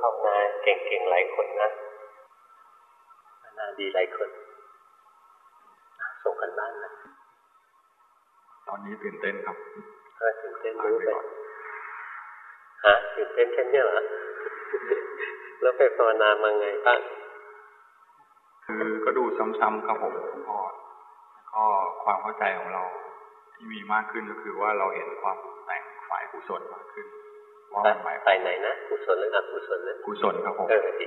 ภาวนาเก่งๆหลายคนนะภาวนาดีหลายคนส่งกันบ้านนะตอนนี้ตื่นเต้นครับเออตื่นเต้นรู้ไปฮะตื่นเต้นแค่นี้เหรอแล้วไปภาวนามาไงบ้างคือก็ดูซ้ำๆครับผมพ่อแล้วก็ความเข้าใจของเราที่มีมากขึ้นก็คือว่าเราเห็นความแต่งฝ่ายกุศลมากขึ้น ว่ามันหมายฝ่ายไหนนะกุศลหรืออกุศลนะกุศลครับผมเออดี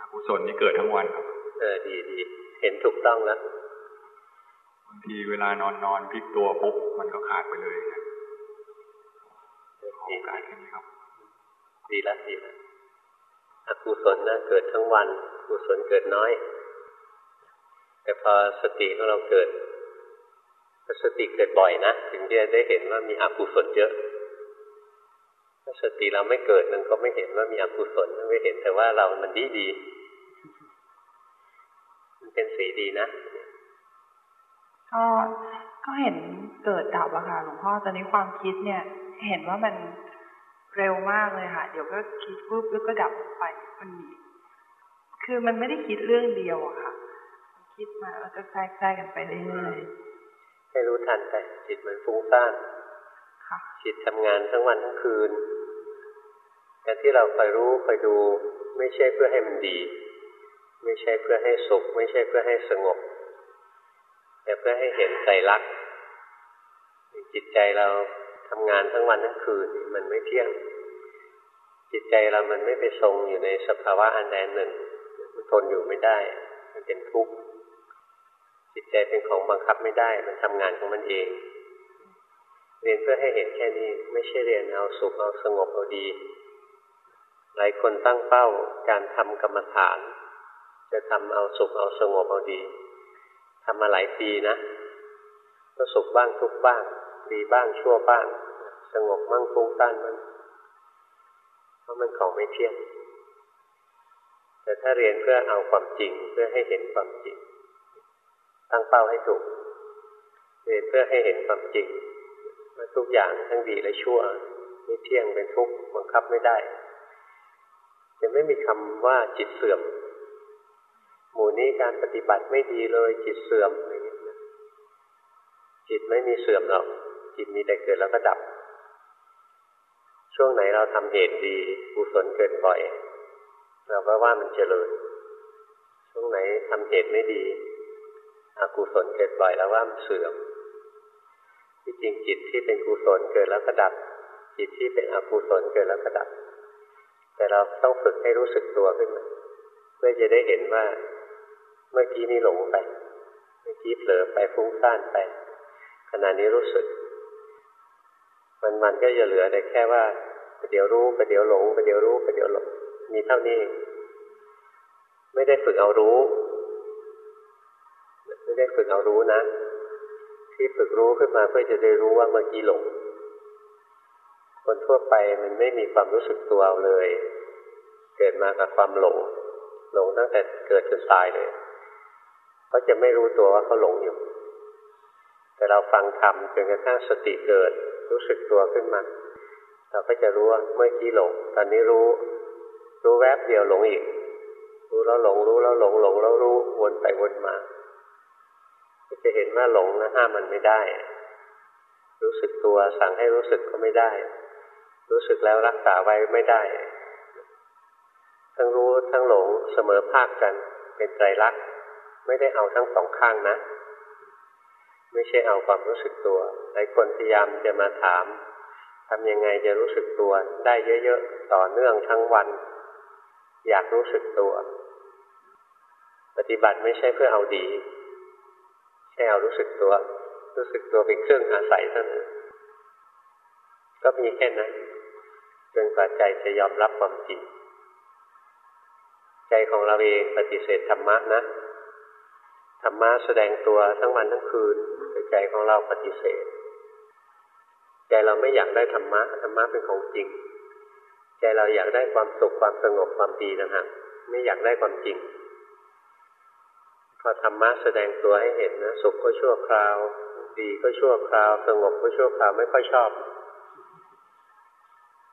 อกุศลนี่เกิดทั้งวันครับ เออดีดีเห็นถูกต้องแล้วบางทีเวลานอนนอนพลิกตัวปุ๊บมันก็ขาดไปเลยนะดีการขึ้นครับ ดีแล้วดีแล้วอกุศลนะเกิดทั้งวันกุศลเกิดน้อย แต่พอสติของเราเกิดสติเกิดบ่อยนะ ถึงจะได้เห็นว่ามีอกุศลเยอะ ถ้าสติเราไม่เกิดมันก็ไม่เห็นว่ามีอกุศลไม่เห็นแต่ว่าเรามันดีดี มันเป็นสีดีนะ ก็ก็เห็นเกิดดับอะค่ะหลวงพ่อตอนนี้ความคิดเนี่ย เห็นว่ามันเร็วมากเลยค่ะ เดี๋ยวก็คิดปุ๊บแล้วก็ดับไปมันมีคือมันไม่ได้คิดเรื่องเดียวอะค่ะ คิดมาแล้วก็แทรกแทรกกันไปเรื่อยๆให้รู้ทันไปจิตมันฟุ้งซ่าน จิตทำงานทั้งวันทั้งคืนการที่เราคอยรู้คอยดู ไม่ใช่เพื่อให้มันดี ไม่ใช่เพื่อให้สุข ไม่ใช่เพื่อให้สงบ แต่เพื่อให้เห็นใจรักจิตใจเราทำงานทั้งวันทั้งคืนมันไม่เที่ยง จิตใจเรามันไม่ไปทรงอยู่ในสภาวะอันใดหนึ่ง มันทนอยู่ไม่ได้ มันเป็นทุกข์จิตใจเป็นของบังคับไม่ได้ มันทำงานของมันเอง เรียนเพื่อให้เห็นแค่นี้ ไม่ใช่เรียนเอาสุขเอาสงบเอาดี หลายคนตั้งเป้าการทำกรรมฐาน จะทำเอาสุขเอาสงบเอาดีทำมาหลายปีนะก็สุขบ้างทุกบ้าง ดีบ้างชั่วบ้าง สงบมั่งฟุ้งต้านมันเพราะมันของไม่เที่ยงแต่ถ้าเรียนเพื่อเอาความจริงเพื่อให้เห็นความจริง ตั้งเป้าให้ถูก เรียนเพื่อให้เห็นความจริง ว่าทุกอย่างทั้งดีและชั่วไม่เที่ยงเป็นทุกข์บังคับไม่ได้จะไม่มีคำว่าจิตเสื่อม หมู่นี้การปฏิบัติไม่ดีเลยจิตเสื่อมอะไรเงี้ยจิตไม่มีเสื่อมหรอกจิตมีแต่เกิดแล้วก็ดับ ช่วงไหนเราทำเหตุดีกุศลเกิดบ่อย เราก็ว่ามันเจริญ ช่วงไหนทำเหตุไม่ดีอกุศลเกิดบ่อยแล้วว่ามันเสื่อม ที่จริงจิตที่เป็นกุศลเกิดแล้วก็ดับ จิตที่เป็นอกุศลเกิดแล้วก็ดับ แต่เราต้องฝึกให้รู้สึกตัวขึ้นมาเพื่อจะได้เห็นว่าเมื่อกี้นี้หลงไป เมื่อกี้เผลอไปฟุ้งซ่านไป ขณะนี้รู้สึก มันมันก็จะเหลือแต่แค่ว่าเดี๋ยวรู้ไปเดี๋ยวหลงไปเดี๋ยวรู้ไปเดี๋ยวหลงมีเท่านี้ ไม่ได้ฝึกเอารู้ ไม่ได้ฝึกเอารู้นะ ที่ฝึกรู้ขึ้นมาเพื่อจะได้รู้ว่าเมื่อกี้หลง คนทั่วไปมันไม่มีความรู้สึกตัวเลย เกิดมากับความหลง หลงตั้งแต่เกิดจนตายเลยเขาจะไม่รู้ตัวว่าเขาหลงอยู่ แต่เราฟังธรรมจนกระทั่งสติเกิดรู้สึกตัวขึ้นมา เราก็จะรู้ว่าเมื่อกี้หลง ตอนนี้รู้ รู้แวบเดียวหลงอีก รู้แล้วหลง รู้แล้วหลงหลงแล้วรู้วนไปวนมา จะเห็นว่าหลงนะห้ามมันไม่ได้ รู้สึกตัวสั่งให้รู้สึกก็ไม่ได้ รู้สึกแล้วรักษาไว้ไม่ได้ ทั้งรู้ทั้งหลงเสมอภาคกันเป็นใจรักไม่ได้เอาทั้งสองข้างนะ ไม่ใช่เอาความรู้สึกตัวหลายคนพยายามจะมาถามทำยังไงจะรู้สึกตัวได้เยอะๆ ต่อเนื่องทั้งวัน อยากรู้สึกตัว ปฏิบัติไม่ใช่เพื่อเอาดี ใช่เอารู้สึกตัว รู้สึกตัวเป็นเครื่องอาศัยเท่านั้นก็มีแค่นั้นจนกว่าใจจะยอมรับความจริงใจของเราเองปฏิเสธธรรมะนะธรรมะแสดงตัวทั้งวันทั้งคืนแต่ใจของเราปฏิเสธ ใจเราไม่อยากได้ธรรมะธรรมะเป็นของจริง ใจเราอยากได้ความสุขความสงบความดีนะฮะไม่อยากได้ความจริง พอธรรมะแสดงตัวให้เห็นนะสุขก็ชั่วคราว ดีก็ชั่วคราว สงบก็ชั่วคราวไม่ค่อยชอบ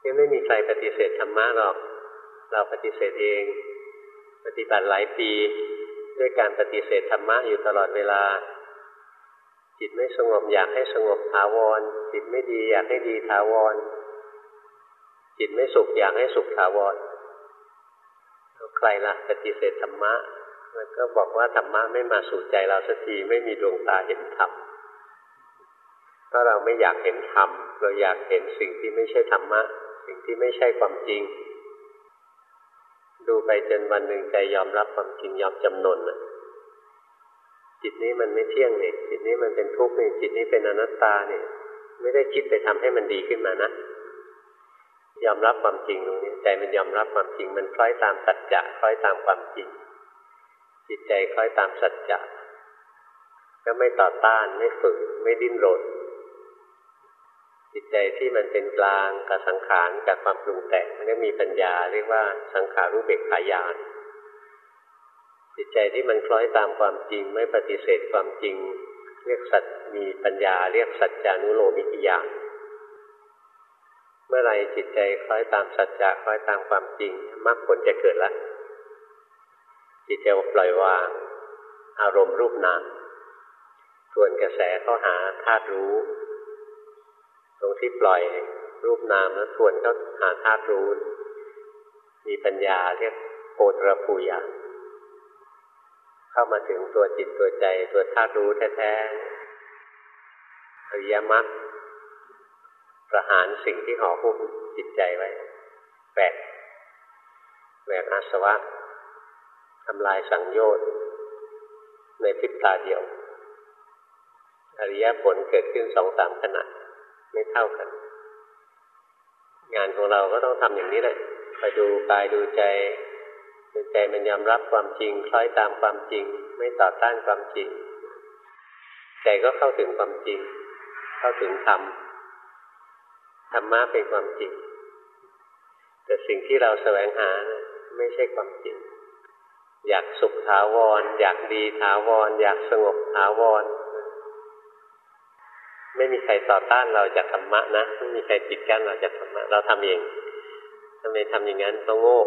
ยังไม่มีใครปฏิเสธธรรมะหรอก เราปฏิเสธเอง ปฏิบัติหลายปี ด้วยการปฏิเสธธรรมะอยู่ตลอดเวลา จิตไม่สงบอยากให้สงบถาวร จิตไม่ดีอยากให้ดีถาวร จิตไม่สุขอยากให้สุขถาวรใครล่ะ ปฏิเสธธรรมะ มันก็บอกว่าธรรมะไม่มาสู่ใจเราสักทีไม่มีดวงตาเห็นธรรมเพราะเราไม่อยากเห็นธรรมเราอยากเห็นสิ่งที่ไม่ใช่ธรรมะ สิ่งที่ไม่ใช่ความจริง ดูไปจนวันหนึ่งใจยอมรับความจริงยอมจำนนจิตนี้มันไม่เที่ยงเนี่ยจิตนี้มันเป็นทุกข์เนี่ยจิตนี้เป็นอนัตตาเนี่ยไม่ได้คิดไปทำให้มันดีขึ้นมานะยอมรับความจริงตรงนี้ใจมันยอมรับความจริง มันคล้อยตามสัจจะคล้อยตามความจริง จิตใจคล้อยตามสัจจะก็ไม่ต่อต้านไม่ฝืนไม่ดิ้นรนจิตใจที่มันเป็นกลางกับสังขารกับความปรุงแต่งมันก็มีปัญญาเรียกว่าสังขารู้เบกขายานจิตใจที่มันคล้อยตามความจริงไม่ปฏิเสธความจริง เรียกสัตมีปัญญา เรียกสัจจานุโลมิกิยานเมื่อไรจิตใจคล้อยตามสัจจะคล้อยตามความจริงมรรคผลจะเกิดละ จิตจะปล่อยวาง อารมณ์รูปนามทวนกระแสเข้าหาธาตุรู้ ตรงที่ปล่อยรูปนามแล้วทวนเข้าหาธาตุรู้ มีปัญญาเรียกโพตรภูยาเข้ามาถึงตัวจิตตัวใจตัวธาตุรู้แท้ๆอริยมรรคประหารสิ่งที่ห่อหุ้มจิตใจไว้แหวกแหวกอาสวะ ทำลายสังโยชน์ในพริบตาเดียว อริยผลเกิดขึ้นสองสามขณะไม่เท่ากัน งานของเราก็ต้องทำอย่างนี้แหละไปดูกายดูใจดูใจมันยอมรับความจริง คล้อยตามความจริง ไม่ต่อต้านความจริง ใจก็เข้าถึงความจริง เข้าถึงธรรมธรรมะเป็นความจริง แต่สิ่งที่เราแสวงหาไม่ใช่ความจริง อยากสุขถาวร อยากดีถาวร อยากสงบถาวร ไม่มีใครต่อต้านเราจากธรรมะนะไม่มีใครปิดกั้นเราจากธรรมะ เราทำเองทำไมทำอย่างนั้นเพราะโง่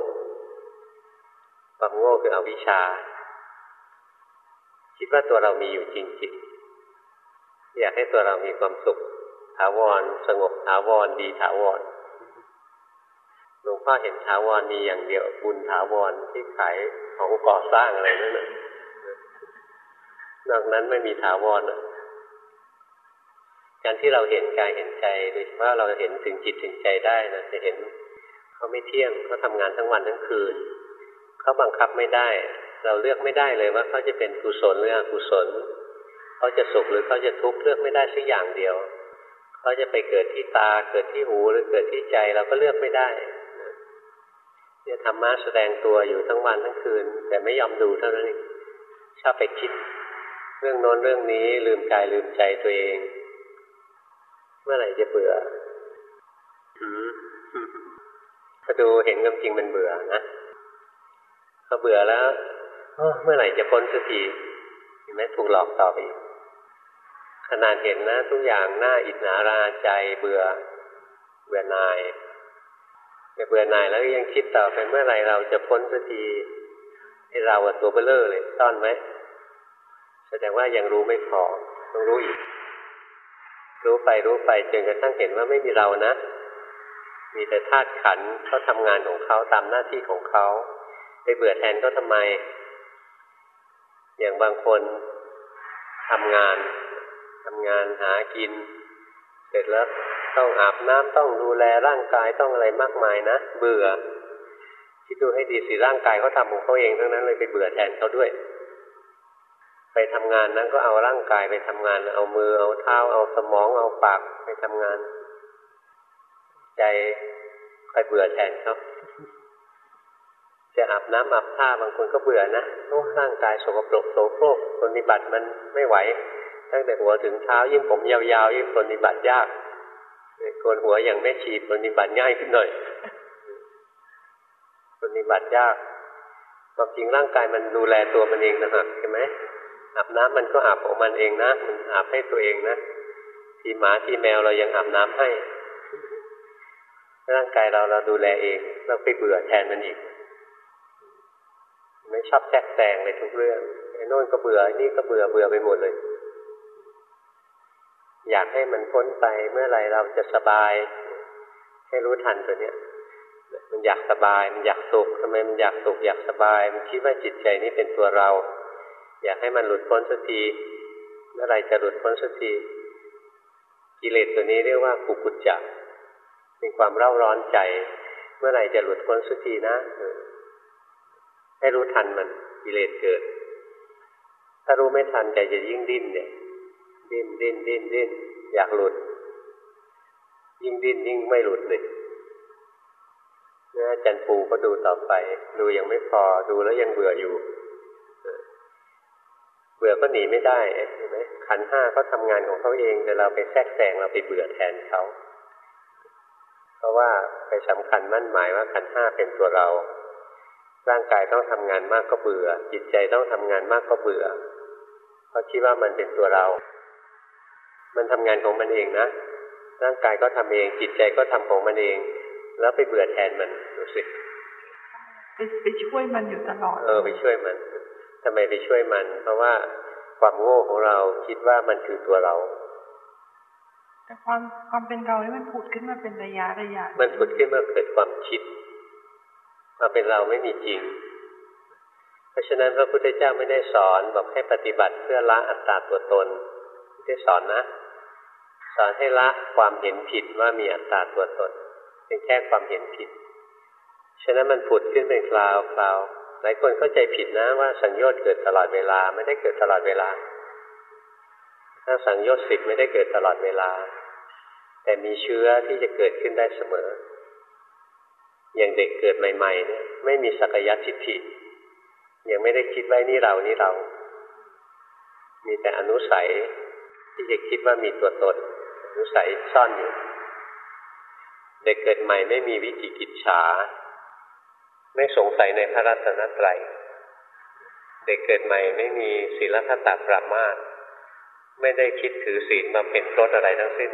ความโง่คืออวิชชา คิดว่าตัวเรามีอยู่จริงๆอยากให้ตัวเรามีความสุขถาวร สงบถาวร ดีถาวร หลวงพ่อเห็นถาวรมีอย่างเดียวบุญถาวรที่ขายของก่อสร้างอะไรนั่นน่ะนอกนั้นไม่มีถาวรการที่เราเห็นกายเห็นใจโดยเฉพาะเราเห็นถึงจิตถึงใจได้นะจะเห็นเขาไม่เที่ยงเขาทางานทั้งวันทั้งคืนเขาบังคับไม่ได้ เราเลือกไม่ได้เลยว่าเขาจะเป็นกุศลหรืออกุศลเขาจะสุขหรือเขาจะทุกข์เลือกไม่ได้สักอย่างเดียวเขาจะไปเกิดที่ตาเกิดที่หูหรือเกิดที่ใจเราก็เลือกไม่ได้ เนี่ยธรรมะแสดงตัวอยู่ทั้งวันทั้งคืน แต่ไม่ยอมดูเท่านั้นเองชอบไปคิด เรื่องโน้นเรื่องนี้ลืมกายลืมใจตัวเอง เมื่อไหร่จะเบื่อพอดูเห็นความจริงมันเบื่อนะพอเบื่อแล้วเมื่อไหร่จะพ้นสักทีเห็นไหมถูกหลอกต่อไปอีกขนาดเห็นนะ ทุกอย่างหน้าอิจนาราใจเบื่อเบื่อนาย แต่เบื่อหน่ายแล้วยังคิดต่อไปเมื่อไหร่เราจะพ้นสักทีให้เราตัวเบลเลอร์เลยซ่อนไหมแสดงว่ายังรู้ไม่พอต้องรู้อีก รู้ไปรู้ไปจนกระทั่งเห็นว่าไม่มีเรานะ มีแต่ธาตุขันเขาทำงานของเขาตามหน้าที่ของเขาไปเบื่อแทนก็ทำไม อย่างบางคนทำงานทำงานหากิน เสร็จแล้ว ต้องอาบน้ำต้องดูแลร่างกายต้องอะไรมากมายนะ เบื่อ คิดดูให้ดีสิร่างกายเขาทาของเขาเองทั้งนั้นเลยไปเบื่อแทนเขาด้วย ไปทำงานนั้นก็เอาร่างกายไปทำงาน เอามือ เอาเท้า เอาสมอง เอาปากไปทำงาน ใจคอยเบื่อแทนเขาจะอาบน้ำอาบท่าบางคนก็เบื่อนะโอ้ร่างกายสกปรกโสโครกปฏิบัติมันไม่ไหว ตั้งแต่หัวถึงเท้ายิ่งผมยาวๆยิ่งปฏิบัติยาก โกนหัวอย่างไม่ฉีดปฏิบัติง่ายขึ้นหน่อยปฏิบัติยากความจริงร่างกายมันดูแลตัวมันเองนะครับใช่ไหมอาบน้ำมันก็อาบของมันเองนะมันอาบให้ตัวเองนะทีหมาทีแมวเรายังอาบน้ำให้ ร่างกายเราเราดูแลเองเราไปเบื่อแทนมันอีกไม่ชอบแทรกแซงเลยทุกเรื่องไอ้น่นก็เบื่ออ้นี่ก็เบื่อเบื่อไปหมดเลย อยากให้มันพ้นไปเมื่อไหร่เราจะสบาย ให้รู้ทันตัวเนี้ยมันอยากสบาย มันอยากสุขทำไมมันอยากสุขอยากสบาย มันคิดว่าจิตใจนี้เป็นตัวเรา อยากให้มันหลุดพ้นสักทีเมื่อไรจะหลุดพ้นสักทีกิเลสตัวนี้เรียกว่ากุกุจจะเป็นความเร่าร้อนใจ เมื่อไรจะหลุดพ้นสักทีนะให้รู้ทันมันกิเลสเกิด ถ้ารู้ไม่ทันใจจะยิ่งดิ้นเนี่ย ดิ้นดิ้นดิ้นดิ้นอยากหลุด ยิ่งดิ้นยิ่งไม่หลุดเลยนะจันปูก็ดูต่อไป ดูยังไม่พอดูแล้วยังเบื่ออยู่ เบื่อก็หนีไม่ได้เห็นไหมขันห้าเขาทำงานของเขาเอง แต่เราไปแทรกแซงเราไปเบื่อแทนเขาเพราะว่าไปสำคัญมั่นหมายว่าขันห้าเป็นตัวเรา ร่างกายต้องทำงานมากก็เบื่อ จิตใจต้องทำงานมากก็เบื่อเพราะคิดว่ามันเป็นตัวเรา มันทำงานของมันเองนะ ร่างกายก็ทำเอง จิตใจก็ทำของมันเอง แล้วไปเบื่อแทนมันดูสิไปไปช่วยมันอยู่ตลอด เออไปช่วยมันทำไมไปช่วยมัน เพราะว่าความโง่ของเราคิดว่ามันคือตัวเรา แต่ความความเป็นเรานี่มันผุดขึ้นมาเป็นระยะระยะ มันผุดขึ้นเมื่อเกิดความคิดความเป็นเราไม่มีจริง เพราะฉะนั้นพระพุทธเจ้าไม่ได้สอนบอกให้ปฏิบัติเพื่อละอัตตาตัวตนไม่ได้สอนนะ สอนให้ละความเห็นผิดว่ามีอัตตาตัวตน เป็นแค่ความเห็นผิด ฉะนั้นมันผุดขึ้นเป็นคราวคราวหลายคนเข้าใจผิดนะว่าสัญญา์เกิดตลอดเวลาไม่ได้เกิดตลอดเวลา ถ้าสัญญา์สิบไม่ได้เกิดตลอดเวลา แต่มีเชื้อที่จะเกิดขึ้นได้เสมอ อย่างเด็กเกิดใหม่ๆเนี่ยไม่มีสักยะทิฏฐิยังไม่ได้คิดไว้นี่เรานี่เรา มีแต่อนุสัยที่จะคิดว่ามีตัวตน นุสัยซ่อนอยู่ เด็กเกิดใหม่ไม่มีวิจิกิจฉา ไม่สงสัยในพระรัตนตรัย เด็กเกิดใหม่ไม่มีศีลธรรมปรามาสไม่ได้คิดถือศีลมาเป็นรถอะไรทั้งสิ้น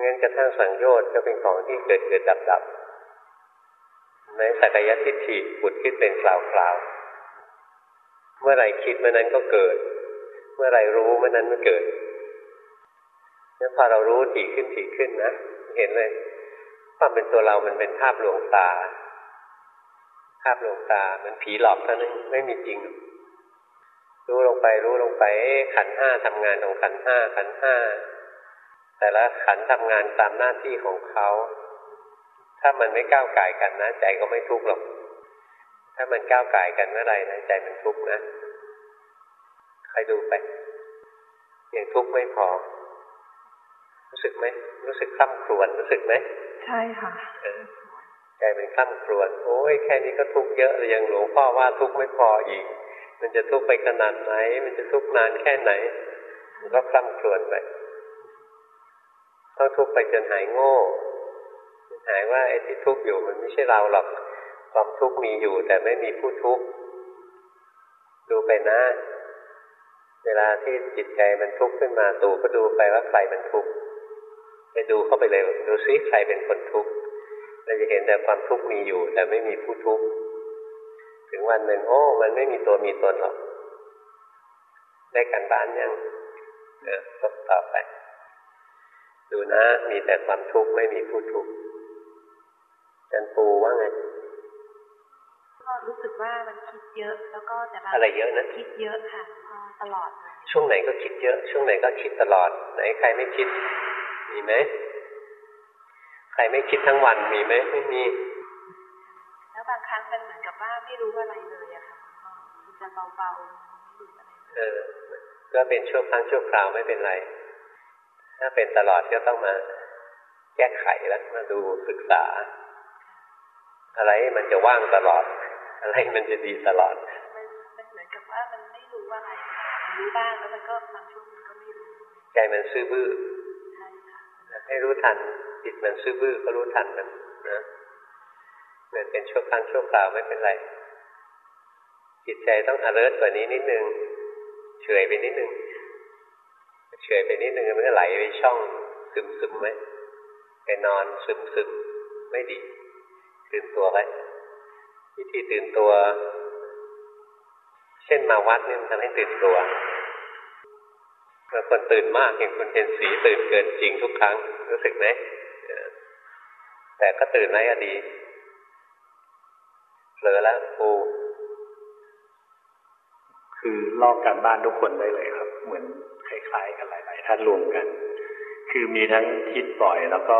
งั้นกระทั่งสังโยชน์ก็เป็นของที่เกิดเกิดดับดับ ในสักยทิฏฐิปุดขึ้นเป็นคราวคราวเมื่อไรคิดเมื่อนั้นก็เกิด เมื่อไรรู้เมื่อนั้นมันเกิด แล้วพอเรารู้ถี่ขึ้นถี่ขึ้นนะ เห็นเลย ความเป็นตัวเรามันเป็นภาพลวงตา ภาพลวงตา มันผีหลอกเท่านั้นไม่มีจริง รู้ลงไปรู้ลงไป ขันห้าทำงานของขันห้าขันห้า แต่ละขันทำงานตามหน้าที่ของเขา ถ้ามันไม่ก้าวไก่กันนะใจก็ไม่ทุกข์หรอก ถ้ามันก้าวไก่กันเมื่อไรนะใจมันทุกข์นะใครดูไปยังทุกข์ไม่พอ รู้สึกไหมรู้สึกคล่ำครวญรู้สึกไหมใช่ค่ะใจเป็นคล่ำครวญโอ้ยแค่นี้ก็ทุกข์เยอะยังหลวงพ่อว่าทุกข์ไม่พออีก มันจะทุกข์ไปขนาดไหน มันจะทุกข์นานแค่ไหนมันก็คล่ำครวญไปต้องทุกข์ไปจนหายโง่หายว่าไอ้ที่ทุกข์อยู่มันไม่ใช่เราหรอกความทุกข์มีอยู่ แต่ไม่มีผู้ทุกข์ดูไปนะ เวลาที่จิตใจมันทุกข์ขึ้นมาตูก็ดูไปว่าใครมันทุกข์ ไปดูเข้าไปเลยดูซิใครเป็นคนทุกข์เราจะเห็นแต่ความทุกข์มีอยู่ แต่ไม่มีผู้ทุกข์ถึงวันหนึ่งโอ้มันไม่มีตัวมีตนหรอก ได้กันบ้านยังเออต้องต่อไป ดูนะ มีแต่ความทุกข์ไม่มีผู้ทุกข์จันปูว่าไงก็รู้สึกว่ามันคิดเยอะ แล้วก็แต่บางอะไรเยอะนะคิดเยอะค่ะตลอด ช่วงไหนก็คิดเยอะ ช่วงไหนก็คิดตลอด ไหนใครไม่คิด มีไหมใครไม่คิดทั้งวันมีไหมไม่มี แล้วบางครั้งมันเหมือนกับว่าไม่รู้อะไรเลยอะค่ะมันจะเบาๆไม่รู้อะไรเออก็เป็นช่วงครั้งช่วงคราวไม่เป็นไร ถ้าเป็นตลอดก็ต้องมา แก้ไขแล้วมาดูศึกษา อะไรมันจะว่างตลอด อะไรมันจะดีตลอด มันเหมือนกับว่ามันไม่รู้อะไรมันรู้บ้างแล้วมันก็บางช่วงมันก็ไม่รู้ ใจมันซื่อบื้อ ให้รู้ทันจิตมันซื่อบื้อก็รู้ทันมันนะเหมือนเป็นชั่วครั้งชั่วคราวไม่เป็นไร จิตใจต้องอเลิร์กว่านี้นิดนึงเฉยไปนิดนึงเฉยไปนิดนึงมันก็ไหลไปช่องซึมซึมไหมไปนอนซึมซึมไม่ดี ตื่นตัวไว้วิธีตื่นตัว เช่นมาวัดนี่มันทำให้ตื่นตัว บางคนตื่นมากอย่างคุณเจนสีตื่นเกินจริงทุกครั้ง รู้สึกไหมแต่ก็ตื่นไหมอดีเผลอแล้วปูคือลอกการบ้านทุกคนได้เลยครับ เหมือนคล้ายๆกันหลาย ๆ ท่านรวมกัน คือมีทั้งคิดบ่อยแล้วก็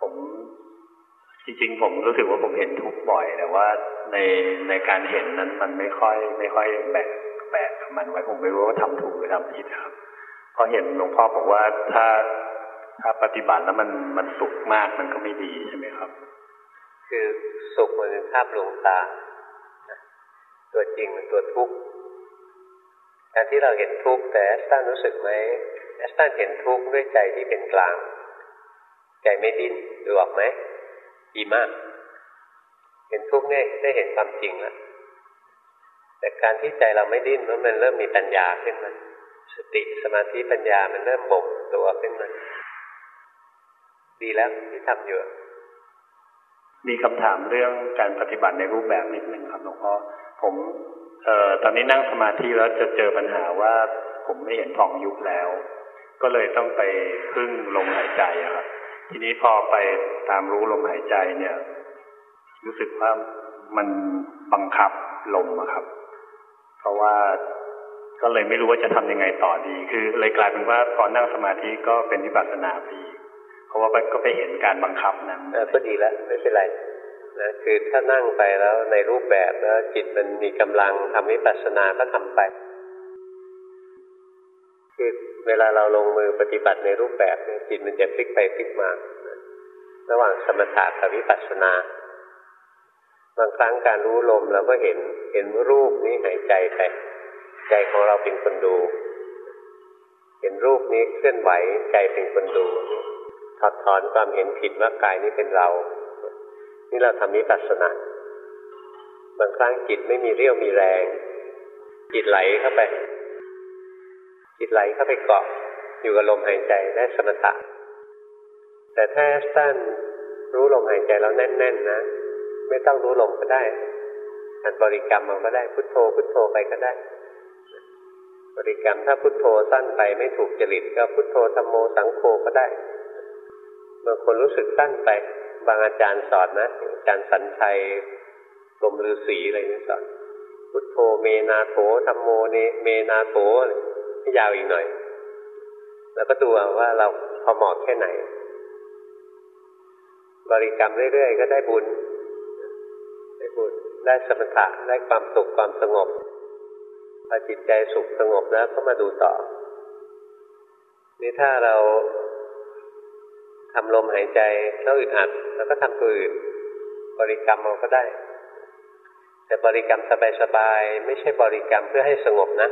ผมจริงๆผมรู้สึกว่าผมเห็นทุกบ่อย แต่ว่าในในการเห็นนั้นมันไม่ค่อย ไม่ค่อยแบกแบก มันไว้ผมไม่รู้ว่าทำถูกหรือทำผิดครับพอเห็นหลวงพ่อบอกว่าถ้าถ้าปฏิบัติแล้วมันมันสุขมากมันก็ไม่ดีใช่ไหมครับ คือสุขมันเป็นภาพลวงตา ตัวจริงมันตัวทุกข์การที่เราเห็นทุกข์แต่แอสตันรู้สึกไหมแอสตันเห็นทุกข์ด้วยใจที่เป็นกลาง ใจไม่ดิ้นดูออกไหมดีมาก เห็นทุกข์เนี่ยได้เห็นความจริงแล้ว แต่การที่ใจเราไม่ดิ้นเพราะมันเริ่มมีปัญญาขึ้นมาสติสมาธิปัญญามันเริ่มบ่มตัวขึ้นมาดีแล้วที่ทำอยู่มีคำถามเรื่องการปฏิบัติในรูปแบบนิดนึงครับหลวงพ่อผมเอ่อตอนนี้นั่งสมาธิแล้วจะเจอปัญหาว่า ผมไม่เห็นพองยุบแล้ว ก็เลยต้องไปพึ่งลมหายใจครับทีนี้พอไปตามรู้ลมหายใจเนี่ย รู้สึกว่ามันบังคับลมครับ เพราะว่าก็เลยไม่รู้ว่าจะทำยังไงต่อดี คือเลยกลายเป็นว่าตอนนั่งสมาธิก็เป็นวิปัสสนาไปเพราะว่าก็ไปเห็นการบังคับนั้นก็ดีแล้วไม่เป็นไรนะคือถ้านั่งไปแล้วในรูปแบบแล้วจิตมันมีกำลังทำวิปัสสนาก็ทำไป คือเวลาเราลงมือปฏิบัติในรูปแบบเนี่ยจิตมันจะพลิกไปพลิกมา ระหว่างสมถะกับวิปัสสนา บางครั้งการรู้ลมเราก็เห็นเห็นรูปนี้หายใจไปใจของเราเป็นคนดู เห็นรูปนี้เคลื่อนไหวใจเป็นคนดูถอดถอนความเห็นผิดว่ากายนี้เป็นเรา นี่เราทำนิปัสนาบางครั้งจิตไม่มีเรี่ยวมีแรง จิตไหลเข้าไป จิตไหลเข้าไปเกาะอยู่กับลมหายใจได้สมถะแต่ถ้าสั้นรู้ลมหายใจแล้วแน่น ๆ นะ ไม่ต้องรู้ลมก็ได้อันบริกรรมมันก็ได้พุทโธ พุทโธไปก็ได้ บริกรรมถ้าพุทโธสั้นไปไม่ถูกจริตก็พุทโธธรรมโมสังโฆก็ได้บางคนรู้สึกสั้นไป บางอาจารย์สอนนะอาจารย์สัญชัยลมฤาษีอะไรนี่สอนพุทโธเมนาโถธรรมโมเนเมนาโถที่ยาวอีกหน่อย แล้วก็ดูว่าเราพอเหมาะแค่ไหน บริกรรมเรื่อยๆก็ได้บุญ ได้บุญได้สมถะได้ความสุขความสงบพอจิตใจสุขสงบแล้วก็มาดูต่อ นี่ถ้าเราทำลมหายใจแล้วอึดอัด แล้วก็ทำตัวอื่น บริกรรมเราก็ได้ แต่บริกรรมสบายๆไม่ใช่บริกรรมเพื่อให้สงบนะ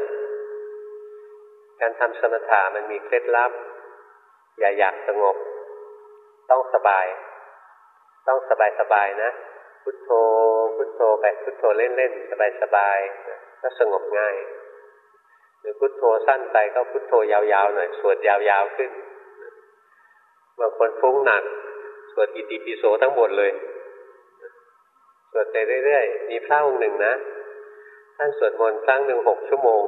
การทำสมถะมันมีเคล็ดลับ อย่าอยากสงบ ต้องสบาย ต้องสบายๆนะ พุทโธ พุทโธไปพุทโธเล่นๆสบายๆก็สงบง่าย หรือพุทโธสั้นไปก็พุทโธยาวๆหน่อยสวดยาวๆขึ้นบางคนฟุ้งหนักสวดอิติปิโสทั้งหมดเลยสวดไปเรื่อยๆ มีพระองค์หนึ่งนะท่านสวดมนต์ครั้งหนึ่งหกชั่วโมง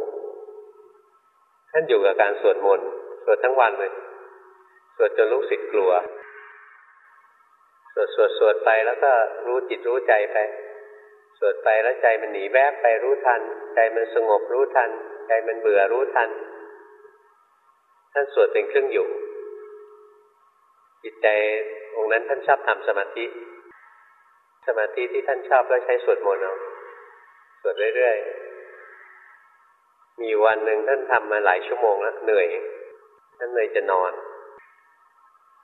ท่านอยู่กับการสวดมนต์สวดทั้งวันเลย สวดจนลูกศิษย์กลัว สวดสวดสวดไปแล้วก็รู้จิตรู้ใจไป สวดไปแล้วใจมันหนีแวบไปรู้ทัน ใจมันสงบรู้ทัน ใจมันเบื่อรู้ทันท่านสวดเป็นเครื่องอยู่ จิตใจองค์นั้นท่านชอบทำสมาธิ สมาธิที่ท่านชอบก็ใช้สวดมนต์เอาสวดเรื่อยๆ มีวันหนึ่งท่านทำมาหลายชั่วโมงแล้วเหนื่อย ท่านเลยจะนอน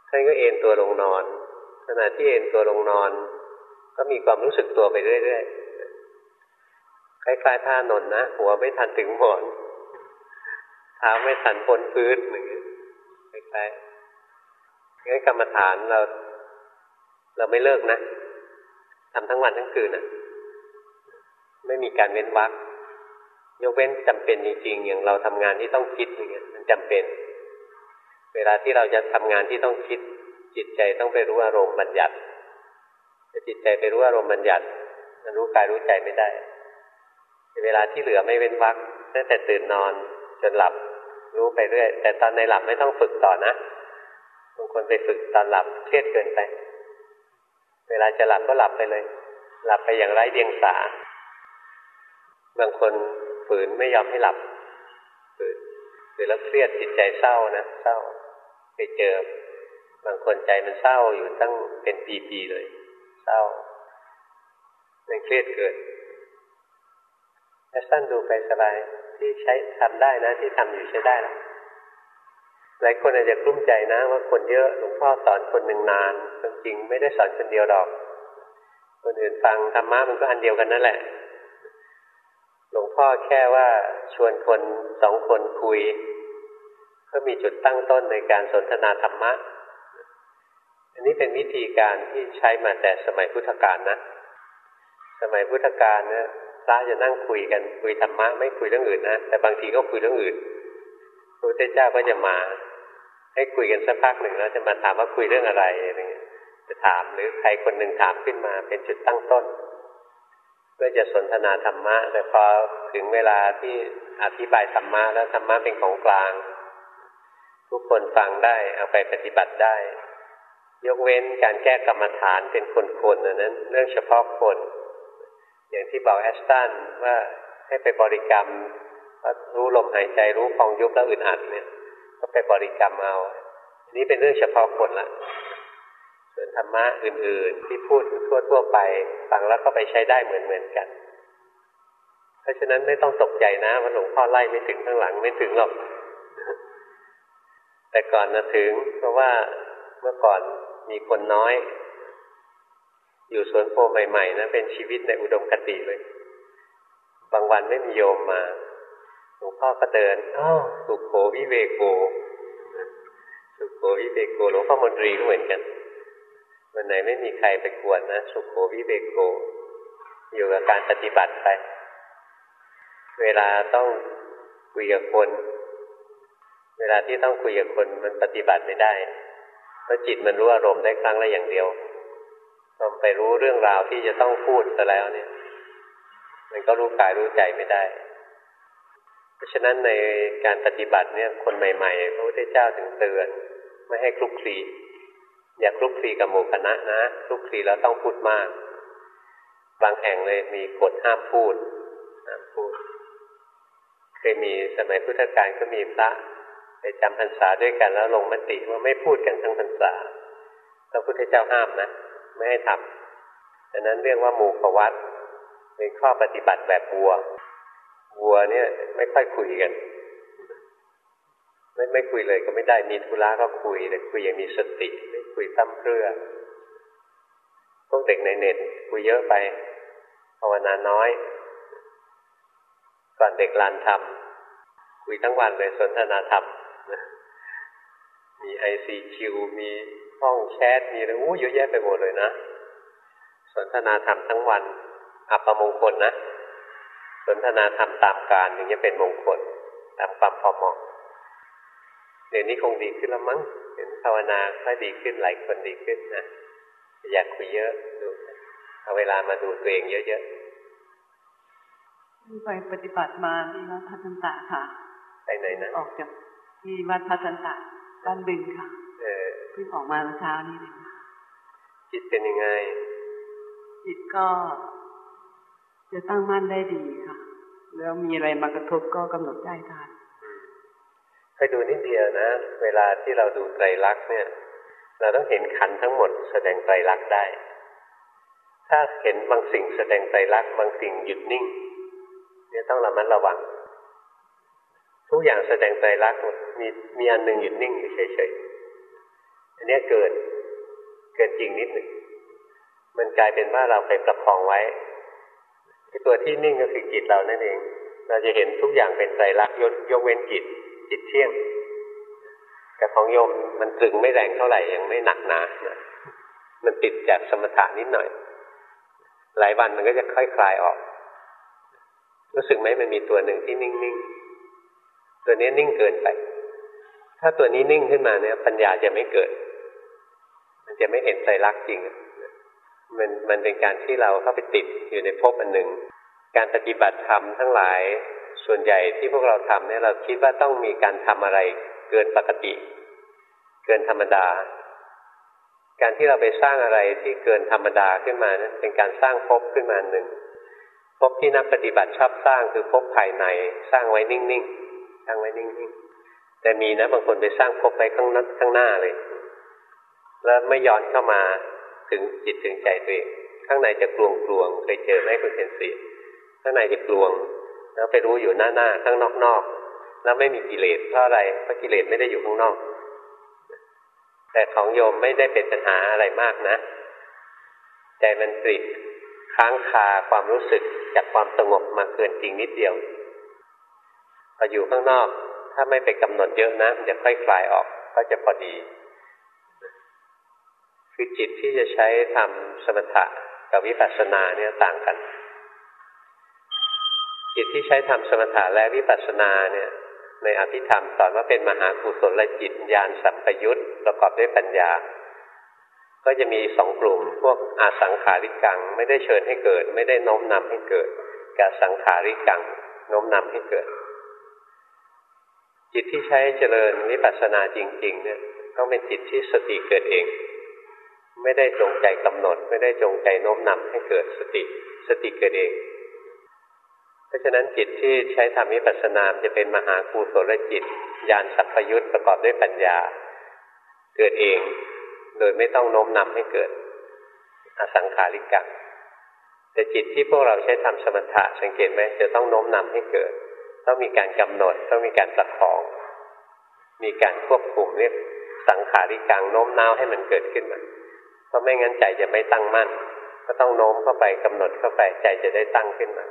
ท่านก็เอนตัวลงนอน ขณะที่เอนตัวลงนอน ก็มีความรู้สึกตัวไปเรื่อยๆคล้ายๆท่านนนะหัวไม่ทันถึงหมอนเท้าไม่ทันพ้นพื้นหรือคล้ายๆงั้นกรรมฐานเรา เราไม่เลิกนะทำทั้งวันทั้งคืนนะไม่มีการเว้นวักยกเว้นจำเป็นจริงๆอย่างเราทำงานที่ต้องคิดอย่างเงี้ยมันจำเป็น เวลาที่เราจะทำงานที่ต้องคิด จิตใจต้องไปรู้อารมณ์บัญญัติถ้าจิตใจไปรู้อารมณ์บัญญัติมันรู้กายรู้ใจไม่ได้เวลาที่เหลือไม่เว้นวักตั้งแต่ตื่นนอนจนหลับรู้ไปเรื่อย แต่ตอนในหลับไม่ต้องฝึกต่อนะบางคนไปฝึกตอนหลับเครียดเกินไป เวลาจะหลับก็หลับไปเลย หลับไปอย่างไร้เดียงสา บางคนฝืนไม่ยอมให้หลับฝืนฝืนแล้วเครียดจิตใจเศร้านะเศร้าไปเจอ บางคนใจมันเศร้าอยู่ตั้งเป็นปีๆเลย เศร้ามันเครียดเกินแค่สั้นดูไปสบายที่ใช้ทำได้นะ ที่ทำอยู่ใช้ได้แล้วหลายคนอาจจะกลุ้มใจนะ ว่าคนเยอะหลวงพ่อสอนคนหนึ่งนานจริงไม่ได้สอนคนเดียวหรอก คนอื่นฟังธรรมะมันก็อันเดียวกันนั่นแหละ หลวงพ่อแค่ว่าชวนคนสองคนคุย ก็มีจุดตั้งต้นในการสนทนาธรรมะ อันนี้เป็นวิธีการที่ใช้มาแต่สมัยพุทธกาลนะ สมัยพุทธกาลเนี่ยพระจะนั่งคุยกันคุยธรรมะไม่คุยเรื่องอื่นนะแต่บางทีก็คุยเรื่องอื่นพระพุทธเจ้าก็จะมา ให้คุยกันสักพักหนึ่งแล้วจะมาถามว่าคุยเรื่องอะไรอะไรเงี้ยจะถามหรือใครคนหนึ่งถามขึ้นมาเป็นจุดตั้งต้นเพื่อจะสนทนาธรรมะ แต่พอถึงเวลาที่อธิบายธรรมะแล้วธรรมะเป็นของกลาง ทุกคนฟังได้เอาไปปฏิบัติได้ ยกเว้นการแก้กรรมฐานเป็นคนๆนั้น เรื่องเฉพาะคน อย่างที่บอกแอสตันว่าให้ไปบริกรรมรู้ลมหายใจรู้ฟองยุบแล้วอึดอัดเนี่ย ก็ไปบริกรรมเอาอันนี้เป็นเรื่องเฉพาะคนละส่วนธรรมะอื่น ๆ ที่พูดทั่วๆไปฟังแล้วก็ไปใช้ได้เหมือนๆกัน เพราะฉะนั้นไม่ต้องตกใจนะว่าหลวงพ่อไล่ไม่ถึงข้างหลังไม่ถึงหรอกแต่ก่อนนะถึง เพราะว่าเมื่อก่อน มีคนน้อย อยู่สวนโพใหม่ๆนะเป็นชีวิตในอุดมคติเลย บางวันไม่มีโยมมาหลวงพ่อก็เดินอ้าวสุขโขวิเวโกสุขโขวิเวโกหลวงพ่อมนตรีก็เหมือนกันวันไหนไม่มีใครไปกวนนะสุขโขวิเวโก อยู่กับการปฏิบัติไป เวลาต้องคุยกับคน เวลาที่ต้องคุยกับคนมันปฏิบัติไม่ได้ เพราะจิตมันรู้อารมณ์ได้ครั้งละอย่างเดียวพอไปรู้เรื่องราวที่จะต้องพูดซะแล้วเนี่ย มันก็รู้กายรู้ใจไม่ได้ เพราะฉะนั้นในการปฏิบัติเนี่ย คนใหม่ๆพระพุทธเจ้าถึงเตือน ไม่ให้คลุกคลีอย่าคลุกคลีกับหมู่คณะนะคลุกคลีแล้วต้องพูดมาก บางแห่งเลยมีกฎห้ามพูดห้ามพูด เคยมีสมัยพุทธกาลก็มีพระ ไปจำพรรษาด้วยกันแล้วลงมติว่าไม่พูดกันทั้งพรรษาพระพุทธเจ้าห้ามนะ ไม่ให้ทำดังนั้นเรียกว่าหมู่ขวัตเป็นข้อปฏิบัติแบบบัว วัวเนี่ยไม่ค่อยคุยกัน ไม่ไม่คุยเลยก็ไม่ได้มีธุระก็คุยแต่คุยอย่างมีสติ ไม่คุยตั้มเพื่อพวกเด็กในเน็ตคุยเยอะไปภาวนาน้อย ก่อนเด็กลานทำคุยทั้งวันเลยสนทนาธรรม มีไอซีคิวมีห้องแชทมีอะไรอู้เยอะแยะไปหมดเลยนะ สนทนาธรรมทั้งวัน อัปมงคลนะ สนทนาธรรมตามการอย่างนี้เป็นมงคล ตามความพอเหมาะเดี๋ยวนี้คงดีขึ้นแล้วมั้ง เห็นภาวนาค่อยดีขึ้นหลายคนดีขึ้นนะอยากคุยเยอะดูเอาเวลามาดูตัวเองเยอะๆไปปฏิบัติมาที่วัดพัฒนตะค่ะ ไปไหนนะ ออกจาก ที่วัดพัฒนตะบ้านบึงค่ะเออเพิ่งออกมาเมื่อเช้านี้เองจิตเป็นยังไง จิตก็จะตั้งมั่นได้ดีค่ะ แล้วมีอะไรมากระทบก็กำหนดได้ทันไปดูนิดเดียวนะ เวลาที่เราดูไตรลักษณ์เนี่ย เราต้องเห็นขันทั้งหมดแสดงไตรลักษณ์ได้ ถ้าเห็นบางสิ่งแสดงไตรลักษณ์บางสิ่งหยุดนิ่งเนี่ยต้องระมัดระวัง ทุกอย่างแสดงไตรลักมีมีอันหนึ่งหยุดนิ่งอยู่เฉยๆอันนี้เกินเกินจริงนิดหนึ่งมันกลายเป็นว่าเราไปประคองไว้ที่ตัวที่นิ่งก็คือจิตเรานั่นเอง เราจะเห็นทุกอย่างเป็นไตรลักษณ์ยกเว้นจิตจิตเที่ยง แต่ของโยมมันตึงไม่แรงเท่าไหร่ยังไม่หนักหนามันติดจากสมถะนิดหน่อย หลายวันมันก็จะค่อยคลายออก รู้สึกไหมมันมีตัวหนึ่งที่นิ่งๆ ตัวนี้นิ่งเกินไป ถ้าตัวนี้นิ่งขึ้นมาเนี่ย ปัญญาจะไม่เกิด มันจะไม่เห็นใจรักจริง มันมันเป็นการที่เราเข้าไปติดอยู่ในภพอันหนึ่ง การปฏิบัติธรรมทั้งหลายส่วนใหญ่ที่พวกเราทำเนี่ยเราคิดว่าต้องมีการทำอะไรเกินปกติ เกินธรรมดา การที่เราไปสร้างอะไรที่เกินธรรมดาขึ้นมานั้นเป็นการสร้างภพขึ้นมาหนึ่งภพที่นักปฏิบัติชอบสร้างคือภพภายในสร้างไว้นิ่งๆ สร้างไว้นิ่งๆแต่มีนะบางคนไปสร้างภพไว้ข้างนัดข้างหน้าเลย แล้วไม่ย้อนเข้ามาถึงจิตถึงใจตัวเองข้างในจะกลวงกลวงเคยเจอไหมคุณเชนสีข้างในจะกลวง แล้วไปรู้อยู่หน้าหน้าข้างนอกนอกแล้วไม่มีกิเลสเพราะอะไรเพราะกิเลสไม่ได้อยู่ข้างนอก แต่ของโยมไม่ได้เป็นปัญหาอะไรมากนะใจมันติดค้างคาความรู้สึกจากความสงบมาเกินจริงนิดเดียว พออยู่ข้างนอก ถ้าไม่ไปกำหนดเยอะนะมันจะค่อยคลายออกก็จะพอดี คือจิตที่จะใช้ทำสมถะกับวิปัสสนาเนี่ยต่างกัน จิตที่ใช้ทำสมถะและวิปัสสนาเนี่ย ในอภิธรรมสอนว่าเป็นมหากุศลจิตญาณสัมปยุตประกอบด้วยปัญญา ก็จะมีสองกลุ่ม พวกอาสังขาริกัง ไม่ได้เชิญให้เกิด ไม่ได้น้อมนำให้เกิดกับสังขาริกัง น้อมนำให้เกิด จิตที่ใช้เจริญวิปัสสนาจริง ๆ เนี่ยต้องเป็นจิตที่สติเกิดเอง ไม่ได้จงใจกำหนด ไม่ได้จงใจโน้มนำให้เกิดสติ สติเกิดเอง เพราะฉะนั้นจิตที่ใช้ทำวิปัสสนาจะเป็นมหาภูโสลจิตญาณสัพพยุตประกอบด้วยปัญญา เกิดเอง โดยไม่ต้องโน้มนำให้เกิดอสังขาริกะแต่จิตที่พวกเราใช้ทำสมถะสังเกตไหมจะต้องโน้มนำให้เกิด ต้องมีการกำหนด ต้องมีการประคอง มีการควบคุมเรียกสังขาริกังโน้มน้าวให้มันเกิดขึ้นมาเพราะไม่งั้นใจจะไม่ตั้งมั่น ก็ต้องโน้มเข้าไปกำหนดเข้าไปใจจะได้ตั้งขึ้นมา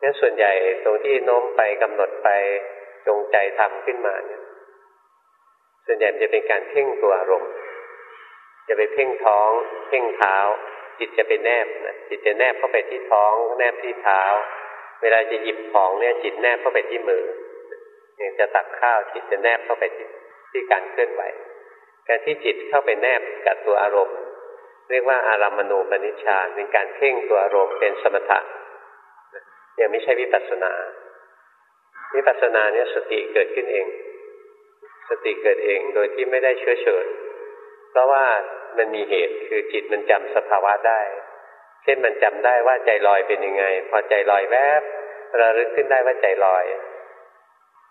เนี่ยส่วนใหญ่ตรงที่โน้มไปกำหนดไปจงใจทำขึ้นมาเนี่ยส่วนใหญ่จะเป็นการเพ่งตัวอารมณ์จะไปเพ่งท้อง เพ่งเท้า จิตจะไปแนบนะจิตจะแนบเข้าไปที่ท้อง แนบที่เท้า เวลาจะหยิบของเนี่ยจิตแนบเข้าไปที่มืออย่างจะตักข้าวจิตจะแนบเข้าไปที่ที่การเคลื่อนไหวการที่จิตเข้าไปแนบกับตัวอารมณ์ เรียกว่าอารามณูปนิชฌานเป็นการเพ่งตัวอารมณ์เป็นสมถะยังไม่ใช่วิปัสสนาวิปัสสนาเนี่ยสติเกิดขึ้นเอง สติเกิดเองโดยที่ไม่ได้เชื้อเชิญเพราะว่ามันมีเหตุคือจิตมันจำสภาวะได้ เช่นมันจำได้ว่าใจลอยเป็นยังไง พอใจลอยแวบระลึกขึ้นได้ว่าใจลอย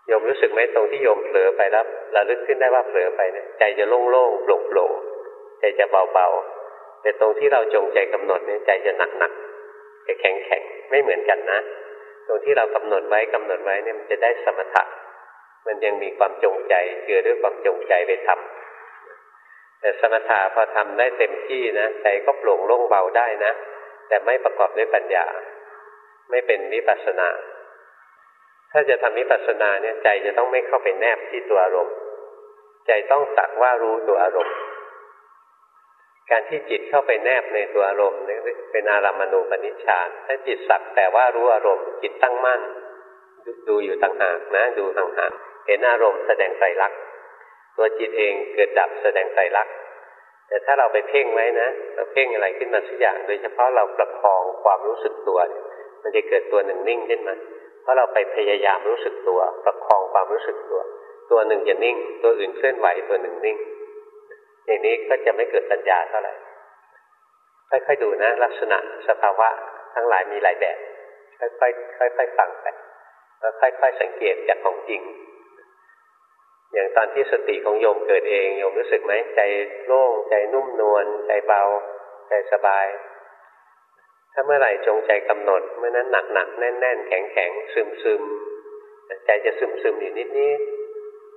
โยมรู้สึกไหมตรงที่โยมเผลอไปแล้วระลึกขึ้นได้ว่าเผลอไปเนี่ยใจจะโล่งๆโปร่งๆใจจะเบาๆแต่ตรงที่เราจงใจกำหนดเนี่ยใจจะหนักๆจะแข็งๆไม่เหมือนกันนะ ตรงที่เรากำหนดไว้กำหนดไว้เนี่ยมันจะได้สมถะมันยังมีความจงใจเชื่อด้วยความจงใจไปทำแต่สมถะพอทำได้เต็มที่นะใจก็โปร่งโล่งเบาได้นะ แต่ไม่ประกอบด้วยปัญญา ไม่เป็นวิปัสสนา ถ้าจะทำวิปัสสนาเนี่ยใจจะต้องไม่เข้าไปแนบที่ตัวอารมณ์ ใจต้องสักว่ารู้ตัวอารมณ์ การที่จิตเข้าไปแนบในตัวอารมณ์นี่เป็นอารามณูปนิชฌานถ้าจิตสักแต่ว่ารู้อารมณ์ จิตตั้งมั่น ดูอยู่ต่างหากนะ ดูต่างหากเห็นอารมณ์แสดงไตรลักษณ์ตัวจิตเองเกิดดับแสดงไตรลักษณ์ แต่ถ้าเราไปเพ่งไว้นะเราเพ่งอะไรขึ้นมาสักอย่าง โดยเฉพาะเราประคองความรู้สึกตัวเนี่ยมันจะเกิดตัวหนึ่งนิ่งขึ้นมา เพราะเราไปพยายามรู้สึกตัว ประคองความรู้สึกตัว ตัวหนึ่งจะนิ่ง ตัวอื่นเคลื่อนไหวตัวหนึ่งนิ่ง อย่างนี้ก็จะไม่เกิดปัญญาเท่าไหร่ค่อยๆดูนะ ลักษณะสภาวะทั้งหลายมีหลายแบบ ค่อยๆค่อยๆฟังไปแล้วค่อย ๆ สังเกตจากของจริง อย่างตอนที่สติของโยมเกิดเองโยมรู้สึกไหมใจโล่งใจนุ่มนวลใจเบา ใจสบาย ถ้าเมื่อไหร่จงใจกำหนด เมื่อนั้นหนักหนักแน่นแน่นแข็งแข็งซึมซึมใจจะซึมซึมอยู่นิดนิด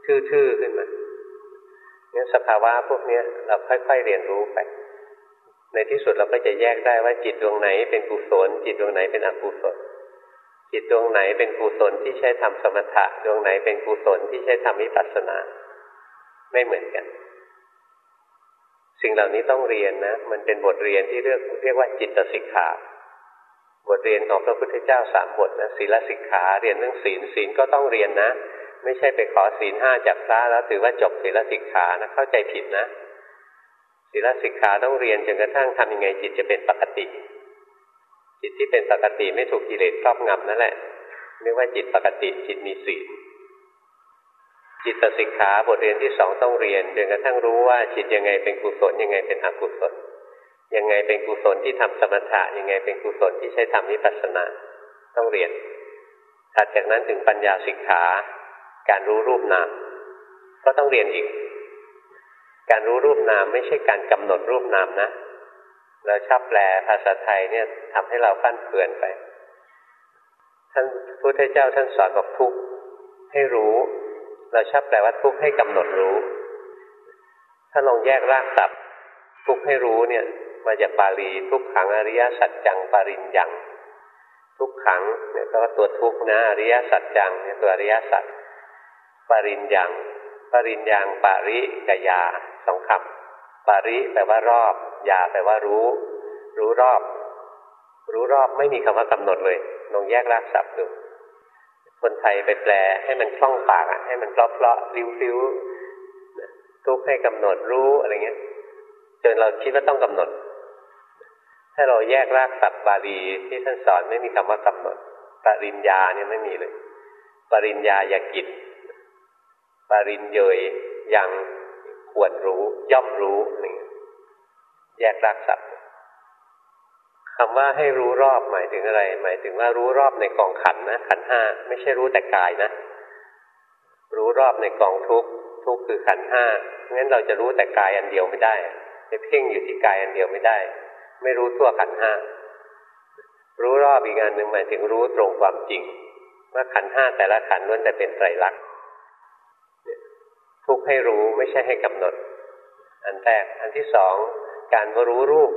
ทื่อๆขึ้นมาเนี่ยสภาวะพวกนี้เราค่อย ๆเรียนรู้ไป ในที่สุดเราก็จะแยกได้ว่าจิตดวงไหนเป็นกุศลจิตดวงไหนเป็นอกุศล จิตดวงไหนเป็นกุศลที่ใช้ทำสมถะดวงไหนเป็นกุศลที่ใช้ทำวิปัสสนา ไม่เหมือนกัน สิ่งเหล่านี้ต้องเรียนนะ มันเป็นบทเรียนที่เรียกเรียกว่าจิตสิกขา บทเรียนของพระพุทธเจ้าสามบทนะศีลสิกขาเรียนเรื่องศีลศีลก็ต้องเรียนนะ ไม่ใช่ไปขอศีลห้าจากพระแล้วถือว่าจบศีลสิกขานะเข้าใจผิดนะศีลสิกขาต้องเรียนจนกระทั่งทำยังไงจิตจะเป็นปกติ จิตที่เป็นปกติไม่ถูกกิเลสครอบงำนั่นแหละเรียกว่าจิตปกติจิตมีศีลจิตสิกขาบทเรียนที่สองต้องเรียนจนกระทั่งรู้ว่าจิตยังไงเป็นกุศลยังไงเป็นอกุศลยังไงเป็นกุศลที่ทำสมถะยังไงเป็นกุศลที่ใช้ทำวิปัสสนาต้องเรียนถัดจากนั้นถึงปัญญาสิกขาการรู้รูปนามก็ต้องเรียนอีก การรู้รูปนามไม่ใช่การกำหนดรูปนามนะ เราชอบแปลภาษาไทยเนี่ยทำให้เราฟั่นเฟือนไป ท่านพุทธเจ้าท่านสอนบอกทุกข์ให้รู้ เราชอบแปลว่าทุกข์ให้กำหนดรู้ ถ้าลองแยกรากศัพท์ทุกข์ให้รู้เนี่ยมาจากบาลีทุกขังอริยสัจจังปริญญัง ทุกขังเนี่ยก็ตัวทุกข์นะอริยสัจจังเนี่ยตัวอริยสัจปริญญัง ปริญญังปาริกยาสองคำปาริแปลว่ารอบ ยาแปลว่ารู้ รู้รอบ รู้รอบไม่มีคำว่ากำหนดเลยลองแยกรากศัพท์ดูคนไทยไปแปลให้มันคล่องปากอะให้มันเพลาะเลาะริ้วริ้วทุกให้กำหนดรู้อะไรเงี้ยจนเราคิดว่าต้องกำหนด ถ้าเราแยกรากศัพท์บาลีที่ท่านสอนไม่มีคำว่ากำหนดปริญญาเนี่ยไม่มีเลย ปริญญาญากิจ ปริญเยยยังควรรู้ ย่อมรู้อะไรเงี้ย แยกรากศัพท์คำว่าให้รู้รอบหมายถึงอะไร หมายถึงว่ารู้รอบในกองขันนะขันห้าไม่ใช่รู้แต่กายนะ รู้รอบในกองทุกทุกคือขันห้างั้นเราจะรู้แต่กายอันเดียวไม่ได้จะเพ่งอยู่ที่กายอันเดียวไม่ได้ ไม่รู้ทั่วขันห้ารู้รอบอีกงานหนึ่งหมายถึงรู้ตรงความจริงว่าขันห้าแต่ละขันล้วนแต่เป็นไตรลักษณ์ทุกให้รู้ไม่ใช่ให้กำหนด อันแรกอันที่สอง การรู้รูป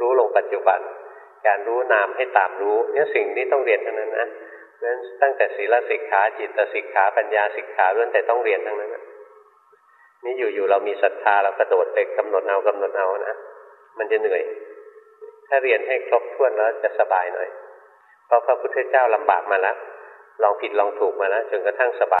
รู้ลงปัจจุบัน การรู้นามให้ตามรู้เนี่ยสิ่งนี้ต้องเรียนทั้งนั้นนะเพราะฉะนั้นตั้งแต่ศีลสิกขาจิตสิกขาปัญญาสิกขาล้วนแต่ต้องเรียนทั้งนั้นนะนี่อยู่ๆเรามีศรัทธาเรากระโดดไปกำหนดเอากำหนดเอานะมันจะเหนื่อย ถ้าเรียนให้ครบถ้วนแล้วจะสบายหน่อย เพราะพระพุทธเจ้าลำบากมาแล้วลองผิดลองถูกมาแล้วจนกระทั่งสบาย